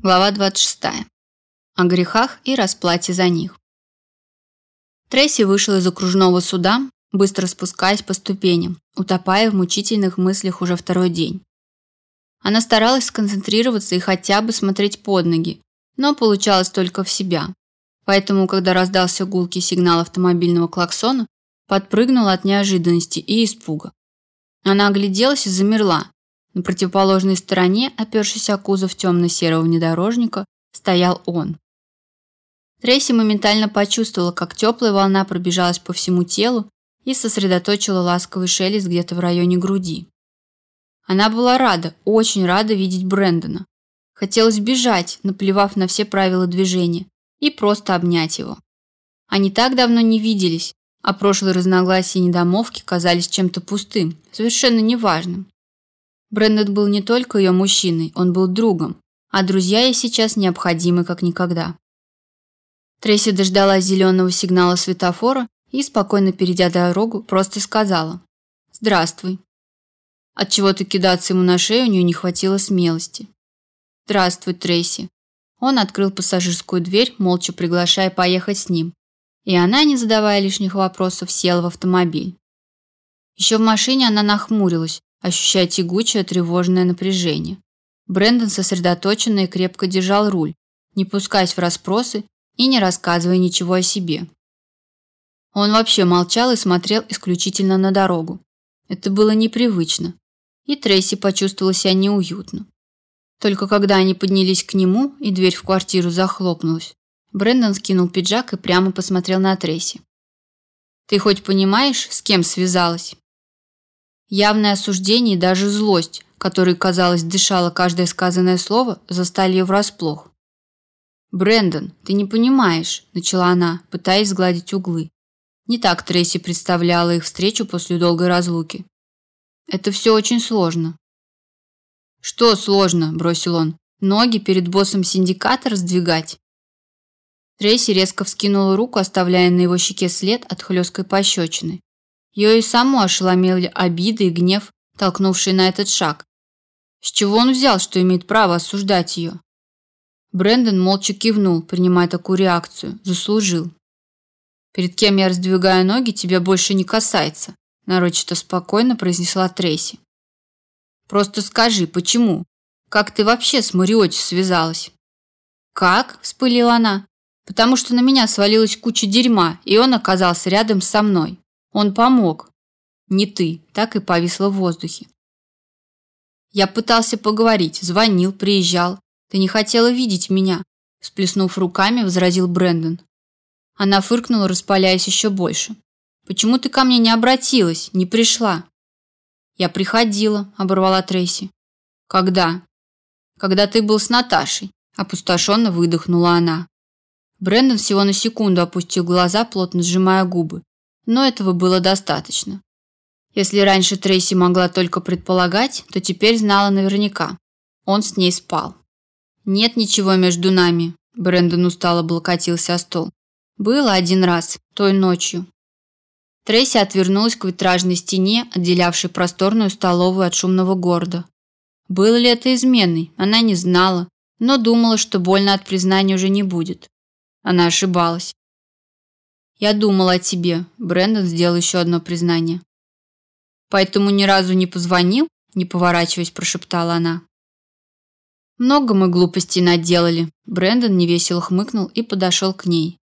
Глава 26. О грехах и расплате за них. Трейси вышла из окружного суда, быстро спускаясь по ступеням, утопая в мучительных мыслях уже второй день. Она старалась сконцентрироваться и хотя бы смотреть под ноги, но получалось только в себя. Поэтому, когда раздался гулкий сигнал автомобильного клаксона, подпрыгнула от неожиданности и испуга. Она огляделась и замерла, на противоположной стороне, опершись о кузов темно-серого внедорожника, стоял он. Трейси моментально почувствовала, как теплая волна пробежалась по всему телу и сосредоточила ласковый шелест где-то в районе груди. Она была рада, очень рада видеть Брэндона. Хотелось бежать, наплевав на все правила движения, и просто обнять его. Они так давно не виделись, а прошлые разногласия и недомовки казались чем-то пустым, совершенно неважным. Брэндон был не только ее мужчиной, он был другом, а друзья ей сейчас необходимы как никогда. Трейси дождалась зеленого сигнала светофора и, спокойно перейдя дорогу, просто сказала «Здравствуй». От чего то кидаться ему на шею у нее не хватило смелости. «Здравствуй, Трейси». Он открыл пассажирскую дверь, молча приглашая поехать с ним. И она, не задавая лишних вопросов, села в автомобиль. Еще в машине она нахмурилась, ощущая тягучее тревожное напряжение. Брэндон сосредоточенно и крепко держал руль, не пускаясь в расспросы и не рассказывая ничего о себе. Он вообще молчал и смотрел исключительно на дорогу. Это было непривычно, и Трейси почувствовала себя неуютно. Только когда они поднялись к нему и дверь в квартиру захлопнулась, Брэндон скинул пиджак и прямо посмотрел на Трейси. «Ты хоть понимаешь, с кем связалась?» Явное осуждение и даже злость, которой, казалось, дышало каждое сказанное слово, застали ее врасплох. «Брэндон, ты не понимаешь», – начала она, пытаясь сгладить углы. Не так Трейси представляла их встречу после долгой разлуки. «Это все очень сложно». «Что сложно?» – бросил он. «Ноги перед боссом синдиката раздвигать?» Трейси резко вскинула руку, оставляя на его щеке след от хлесткой пощечины. Ее и саму ошеломили обиды и гнев, толкнувшие на этот шаг. С чего он взял, что имеет право осуждать ее? Брэндон молча кивнул, принимая такую реакцию. Заслужил. «Перед кем я раздвигаю ноги, тебя больше не касается», нарочито спокойно произнесла Трейси. «Просто скажи, почему? Как ты вообще с Мариотти связалась?» «Как?» – вспылила она. «Потому что на меня свалилась куча дерьма, и он оказался рядом со мной. Он помог. Не ты, так и повисло в воздухе. Я пытался поговорить, звонил, приезжал. Ты не хотела видеть меня, сплеснув руками, возразил Брэндон. Она фыркнула, распаляясь еще больше. Почему ты ко мне не обратилась, не пришла? Я приходила, оборвала Трейси. Когда? Когда ты был с Наташей, опустошенно выдохнула она. Брэндон всего на секунду опустил глаза, плотно сжимая губы но этого было достаточно. Если раньше Трейси могла только предполагать, то теперь знала наверняка. Он с ней спал. Нет ничего между нами. Брэндон устало облокотился о стол. Было один раз, той ночью. Трейси отвернулась к витражной стене, отделявшей просторную столовую от шумного города. Было ли это изменой, она не знала, но думала, что больно от признания уже не будет. Она ошибалась. Я думал о тебе. Брэндон сделал еще одно признание. Поэтому ни разу не позвонил, не поворачиваясь, прошептала она. Много мы глупостей наделали. Брэндон невесело хмыкнул и подошел к ней.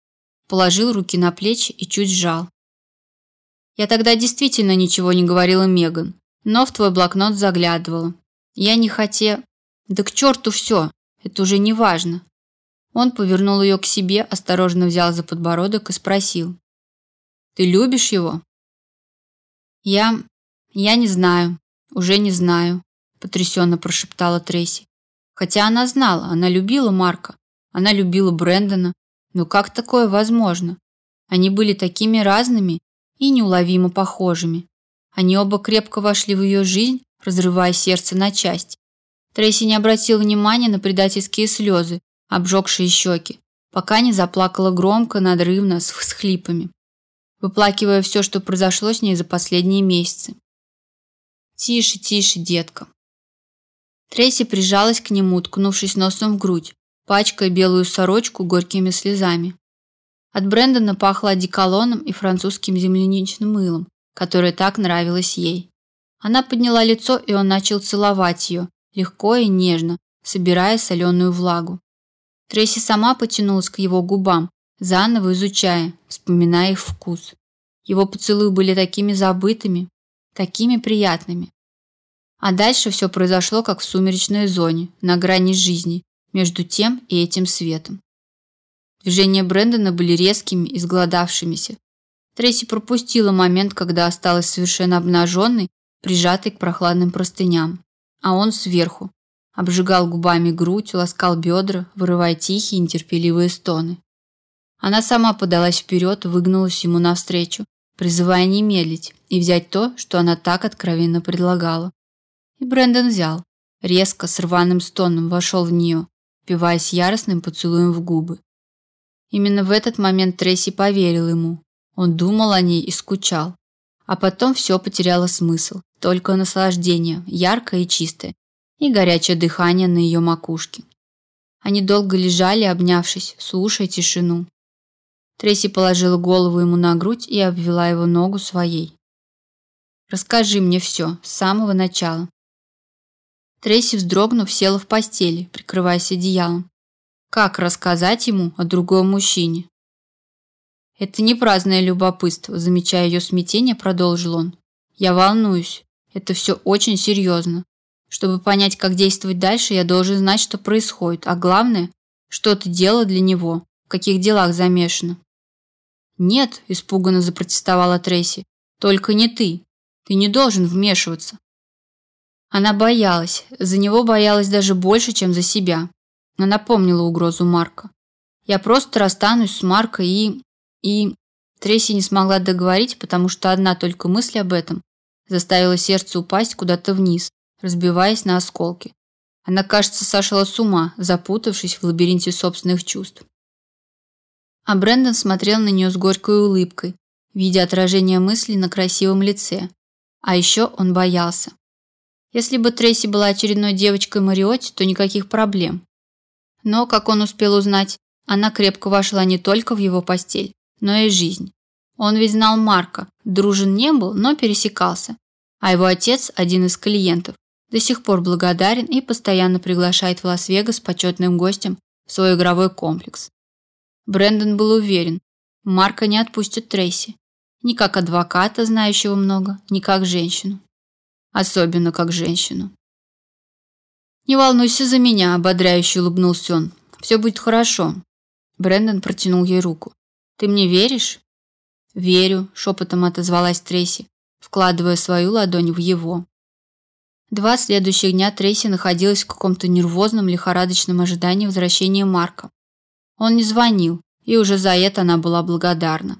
Положил руки на плечи и чуть сжал. Я тогда действительно ничего не говорила Меган, но в твой блокнот заглядывала. Я не хотела... Да к черту все, это уже не важно. Он повернул ее к себе, осторожно взял за подбородок и спросил: "Ты любишь его?" "Я я не знаю, уже не знаю", потрясенно прошептала Трейси. Хотя она знала, она любила Марка, она любила Брэндона, но как такое возможно? Они были такими разными и неуловимо похожими. Они оба крепко вошли в ее жизнь, разрывая сердце на части. Трейси не обратила внимания на предательские слезы, обжегшие щеки, пока не заплакала громко, надрывно, с всхлипами, выплакивая все, что произошло с ней за последние месяцы. «Тише, тише, детка». Трейси прижалась к нему, уткнувшись носом в грудь, пачкая белую сорочку горькими слезами. От Брэндона пахло одеколоном и французским земляничным мылом, которое так нравилось ей. Она подняла лицо, и он начал целовать ее, легко и нежно, собирая соленую влагу. Трейси сама потянулась к его губам, заново изучая, вспоминая их вкус. Его поцелуи были такими забытыми, такими приятными. А дальше все произошло, как в сумеречной зоне, на грани жизни, между тем и этим светом. Движения Брэндона были резкими и сгладавшимися. Трейси пропустила момент, когда осталась совершенно обнаженной, прижатой к прохладным простыням. А он сверху. Обжигал губами грудь, ласкал бедра, вырывая тихие, нетерпеливые стоны. Она сама подалась вперед, выгнулась ему навстречу, призывая не медлить и взять то, что она так откровенно предлагала. И Брэндон взял. Резко, с рваным стоном вошел в нее, впиваясь яростным поцелуем в губы. Именно в этот момент Трейси поверил ему. Он думал о ней и скучал. А потом все потеряло смысл. Только наслаждение, яркое и чистое, и горячее дыхание на ее макушке. Они долго лежали, обнявшись, слушая тишину. Трейси положила голову ему на грудь и обвела его ногу своей. «Расскажи мне все, с самого начала». Трейси, вздрогнув, села в постели, прикрываясь одеялом. Как рассказать ему о другом мужчине? Это не праздное любопытство, замечая ее смятение, продолжил он. Я волнуюсь. Это все очень серьезно. Чтобы понять, как действовать дальше, я должен знать, что происходит, а главное, что ты делала для него, в каких делах замешана. Нет, испуганно запротестовала Трейси. Только не ты. Ты не должен вмешиваться. Она боялась, за него боялась даже больше, чем за себя. Она напомнила угрозу Марка. Я просто расстанусь с Маркой и... и... Трейси не смогла договорить, потому что одна только мысль об этом заставила сердце упасть куда-то вниз, разбиваясь на осколки. Она, кажется, сошла с ума, запутавшись в лабиринте собственных чувств. А Брэндон смотрел на нее с горькой улыбкой, видя отражение мыслей на красивом лице. А еще он боялся. Если бы Трейси была очередной девочкой Мариотти, то никаких проблем. Но, как он успел узнать, она крепко вошла не только в его постель, но и жизнь. Он ведь знал Марка, дружен не был, но пересекался. А его отец, один из клиентов, до сих пор благодарен и постоянно приглашает в Лас-Вегас почетным гостем в свой игровой комплекс. Брэндон был уверен, Марка не отпустит Трейси. Ни как адвоката, знающего много, ни как женщину. Особенно как женщину. «Не волнуйся за меня», – ободряюще улыбнулся он. «Все будет хорошо». Брэндон протянул ей руку. «Ты мне веришь?» «Верю», – шепотом отозвалась Трейси, вкладывая свою ладонь в его. Два следующих дня Трейси находилась в каком-то нервозном, лихорадочном ожидании возвращения Марка. Он не звонил, и уже за это она была благодарна.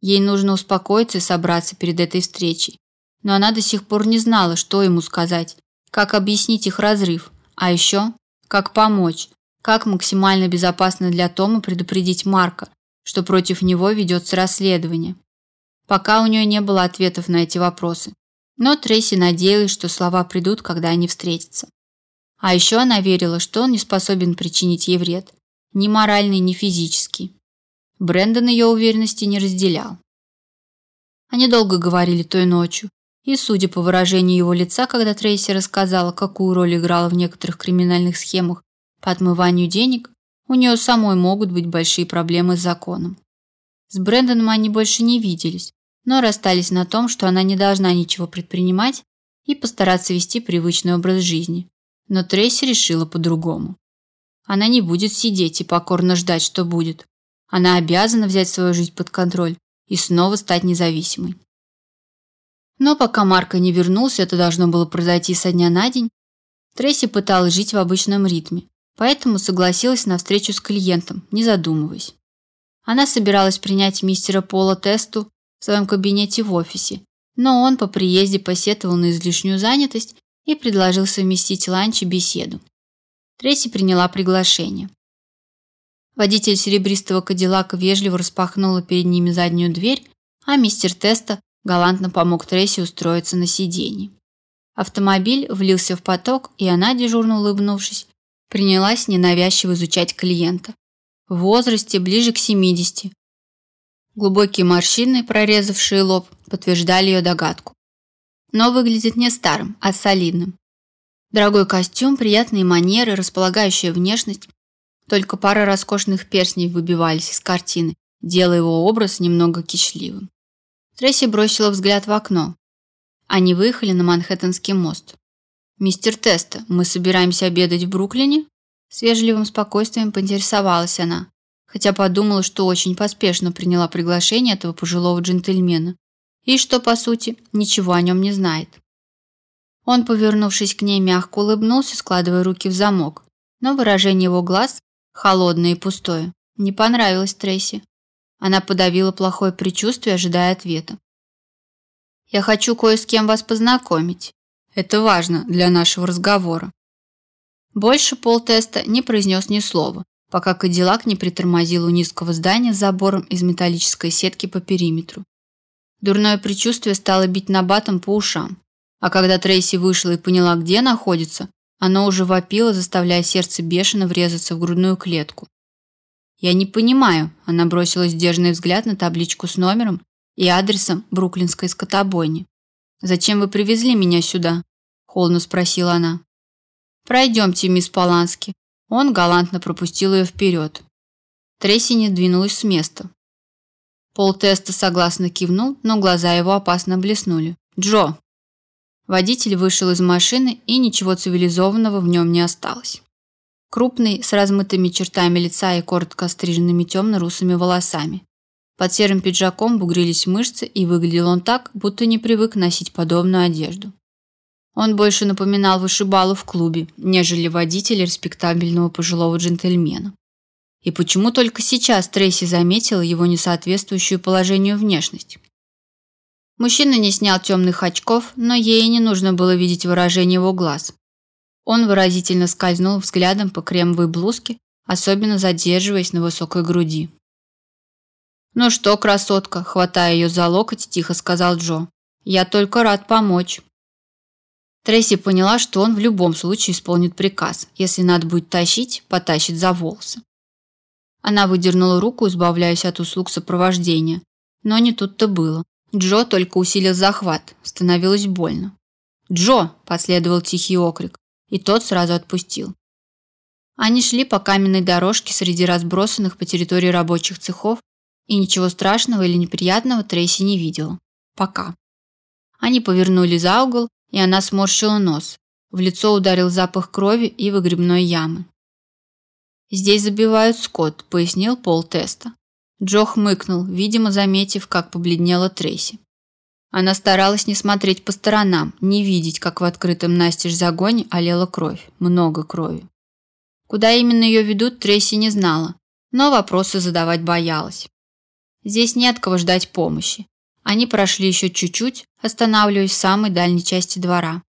Ей нужно успокоиться и собраться перед этой встречей. Но она до сих пор не знала, что ему сказать, как объяснить их разрыв, а еще как помочь, как максимально безопасно для Тома предупредить Марка, что против него ведется расследование. Пока у нее не было ответов на эти вопросы. Но Трейси надеялась, что слова придут, когда они встретятся. А еще она верила, что он не способен причинить ей вред, ни моральный, ни физический. Брэндон ее уверенности не разделял. Они долго говорили той ночью, и, судя по выражению его лица, когда Трейси рассказала, какую роль играла в некоторых криминальных схемах по отмыванию денег, у нее самой могут быть большие проблемы с законом. С Брэндоном они больше не виделись, но расстались на том, что она не должна ничего предпринимать и постараться вести привычный образ жизни. Но Трейси решила по-другому. Она не будет сидеть и покорно ждать, что будет. Она обязана взять свою жизнь под контроль и снова стать независимой. Но пока Марко не вернулся, это должно было произойти со дня на день, Трейси пыталась жить в обычном ритме, поэтому согласилась на встречу с клиентом, не задумываясь. Она собиралась принять мистера Пола тесту в своем кабинете в офисе, но он по приезде посетовал на излишнюю занятость и предложил совместить ланч и беседу. Трейси приняла приглашение. Водитель серебристого кадиллака вежливо распахнула перед ними заднюю дверь, а мистер Теста галантно помог Трейси устроиться на сиденье. Автомобиль влился в поток, и она, дежурно улыбнувшись, Принялась ненавязчиво изучать клиента. В возрасте ближе к 70. Глубокие морщины, прорезавшие лоб, подтверждали ее догадку. Но выглядит не старым, а солидным. Дорогой костюм, приятные манеры, располагающая внешность. Только пара роскошных перстней выбивались из картины, делая его образ немного кичливым. Тресси бросила взгляд в окно. Они выехали на Манхэттенский мост. «Мистер Теста, мы собираемся обедать в Бруклине?» С вежливым спокойствием поинтересовалась она, хотя подумала, что очень поспешно приняла приглашение этого пожилого джентльмена и что, по сути, ничего о нем не знает. Он, повернувшись к ней, мягко улыбнулся, складывая руки в замок, но выражение его глаз, холодное и пустое, не понравилось Трейси. Она подавила плохое предчувствие, ожидая ответа. «Я хочу кое с кем вас познакомить. Это важно для нашего разговора». Больше Пол Теста не произнес ни слова, пока Кадиллак не притормозил у низкого здания с забором из металлической сетки по периметру. Дурное предчувствие стало бить набатом по ушам. А когда Трейси вышла и поняла, где находится, оно уже вопило, заставляя сердце бешено врезаться в грудную клетку. «Я не понимаю», – она бросила сдержанный взгляд на табличку с номером и адресом бруклинской скотобойни. «Зачем вы привезли меня сюда?» – холодно спросила она. «Пройдемте, мисс Полански». Он галантно пропустил ее вперед. Трейси не двинулась с места. Пол Теста согласно кивнул, но глаза его опасно блеснули. «Джо!» Водитель вышел из машины, и ничего цивилизованного в нем не осталось. Крупный, с размытыми чертами лица и коротко стриженными темно-русыми волосами. Под серым пиджаком бугрились мышцы, и выглядел он так, будто не привык носить подобную одежду. Он больше напоминал вышибалу в клубе, нежели водителя респектабельного пожилого джентльмена. И почему только сейчас Трейси заметила его несоответствующую положению внешность? Мужчина не снял темных очков, но ей не нужно было видеть выражение его глаз. Он выразительно скользнул взглядом по кремовой блузке, особенно задерживаясь на высокой груди. «Ну что, красотка», – хватая ее за локоть, тихо сказал Джо. «Я только рад помочь». Трейси поняла, что он в любом случае исполнит приказ. Если надо будет тащить, потащит за волосы. Она выдернула руку, избавляясь от услуг сопровождения. Но не тут-то было. Джо только усилил захват. Становилось больно. «Джо!» – последовал тихий окрик, и тот сразу отпустил. Они шли по каменной дорожке среди разбросанных по территории рабочих цехов, и ничего страшного или неприятного Трейси не видела. Пока. Они повернули за угол, и она сморщила нос. В лицо ударил запах крови и выгребной ямы. «Здесь забивают скот», – пояснил Пол Теста. Джо хмыкнул, видимо, заметив, как побледнела Трейси. Она старалась не смотреть по сторонам, не видеть, как в открытом настежь загоне олела кровь, много крови. Куда именно ее ведут, Трейси не знала, но вопросы задавать боялась. Здесь не от кого ждать помощи. Они прошли еще чуть-чуть, останавливаясь в самой дальней части двора.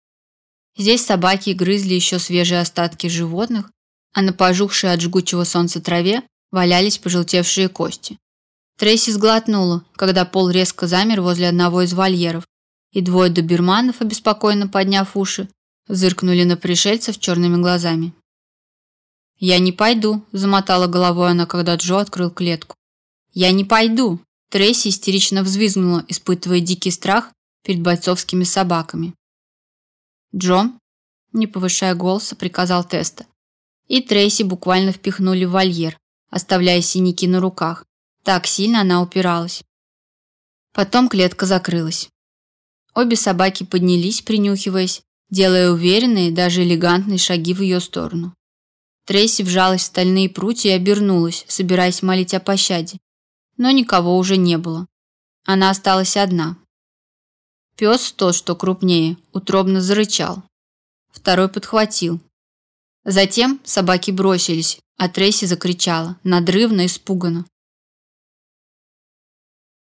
Здесь собаки грызли еще свежие остатки животных, а на пожухшей от жгучего солнца траве валялись пожелтевшие кости. Трейси сглотнула, когда Пол резко замер возле одного из вольеров, и двое доберманов, обеспокоенно подняв уши, зыркнули на пришельцев черными глазами. «Я не пойду», – замотала головой она, когда Джо открыл клетку. «Я не пойду!» Трейси истерично взвизгнула, испытывая дикий страх перед бойцовскими собаками. «Джо», – не повышая голоса, приказал Теста, и Трейси буквально впихнули в вольер, оставляя синяки на руках. Так сильно она упиралась. Потом клетка закрылась. Обе собаки поднялись, принюхиваясь, делая уверенные, даже элегантные шаги в ее сторону. Трейси вжалась в стальные прутья и обернулась, собираясь молить о пощаде. Но никого уже не было. Она осталась одна. Пес, тот, что крупнее, утробно зарычал. Второй подхватил, Затем собаки бросились, а Трейси закричала, надрывно, испуганно.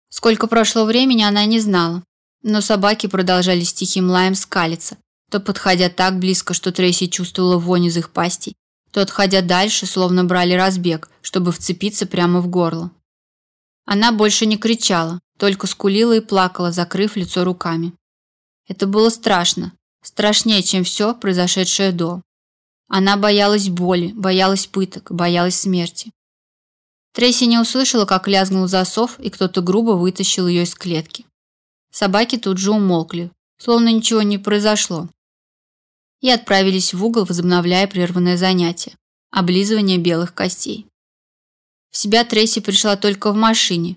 Сколько прошло времени, она не знала, но собаки продолжали с тихим лаем скалиться, то подходя так близко, что Трейси чувствовала вонь из их пастей, то отходя дальше, словно брали разбег, чтобы вцепиться прямо в горло. Она больше не кричала, только скулила и плакала, закрыв лицо руками. Это было страшно, страшнее, чем все, произошедшее до. Она боялась боли, боялась пыток, боялась смерти. Трейси не услышала, как лязгнул засов, и кто-то грубо вытащил ее из клетки. Собаки тут же умолкли, словно ничего не произошло. И отправились в угол, возобновляя прерванное занятие – облизывание белых костей. В себя Трейси пришла только в машине.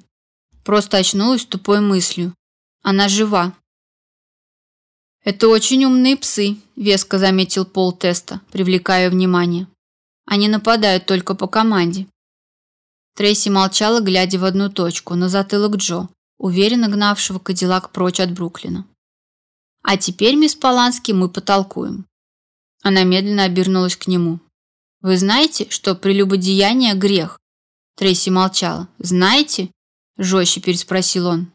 Просто очнулась тупой мыслью. Она жива. «Это очень умные псы», – веско заметил Пол Теста, привлекая внимание. «Они нападают только по команде». Трейси молчала, глядя в одну точку, на затылок Джо, уверенно гнавшего Кадиллак прочь от Бруклина. «А теперь, мисс Полански, мы потолкуем». Она медленно обернулась к нему. «Вы знаете, что прелюбодеяние – грех?» Трейси молчала. «Знаете?» – жестче переспросил он.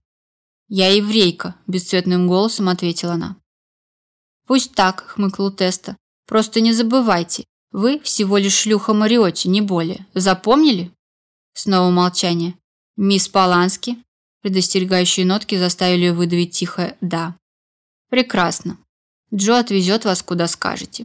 «Я еврейка», – бесцветным голосом ответила она. «Пусть так», – хмыкнул Теста. «Просто не забывайте, вы всего лишь шлюха Мариотти, не более. Запомнили?» Снова молчание. «Мисс Полански?» Предостерегающие нотки заставили ее выдавить тихое «да». «Прекрасно. Джо отвезет вас, куда скажете.